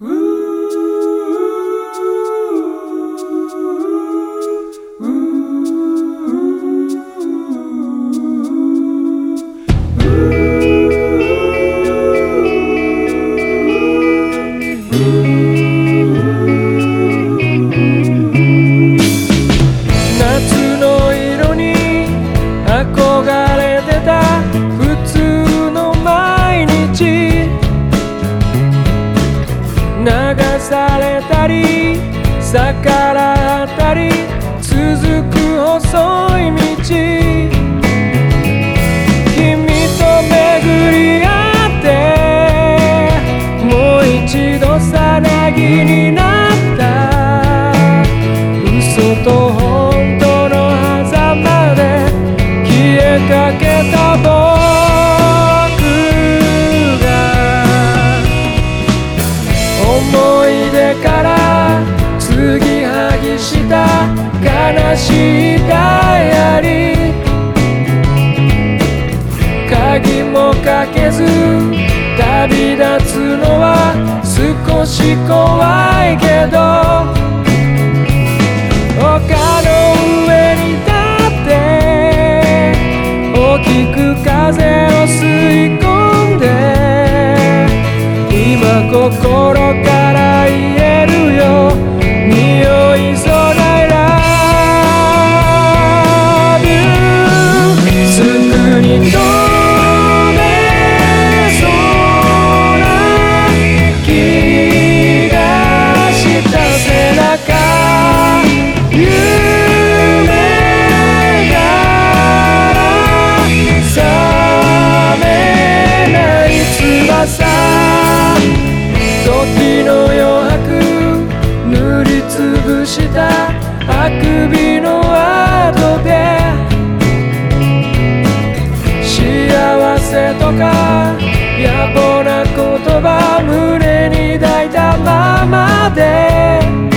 Woo! 逆らあたり続く細鍵もかけず旅立つのは少し怖いけど丘の上に立って大きく風を吸い込んで今心から言えるよ。匂いしたあくびの後で。幸せとか野暮な言葉胸に抱いたままで。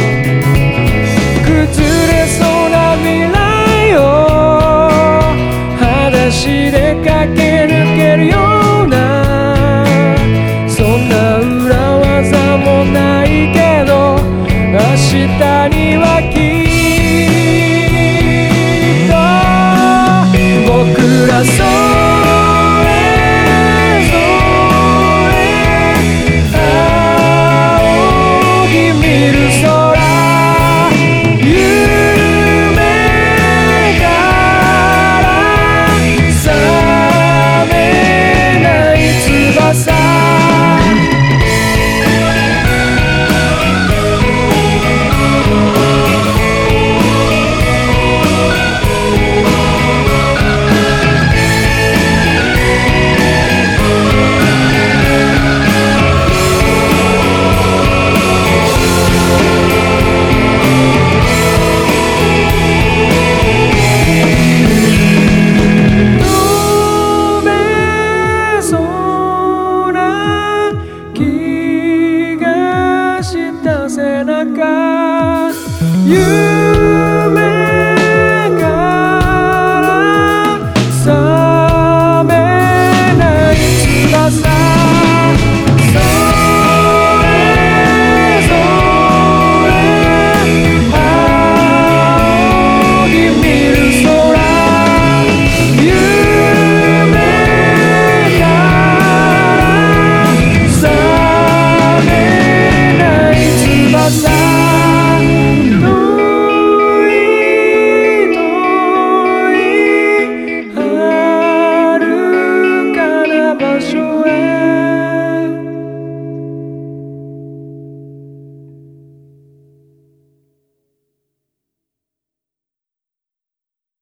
You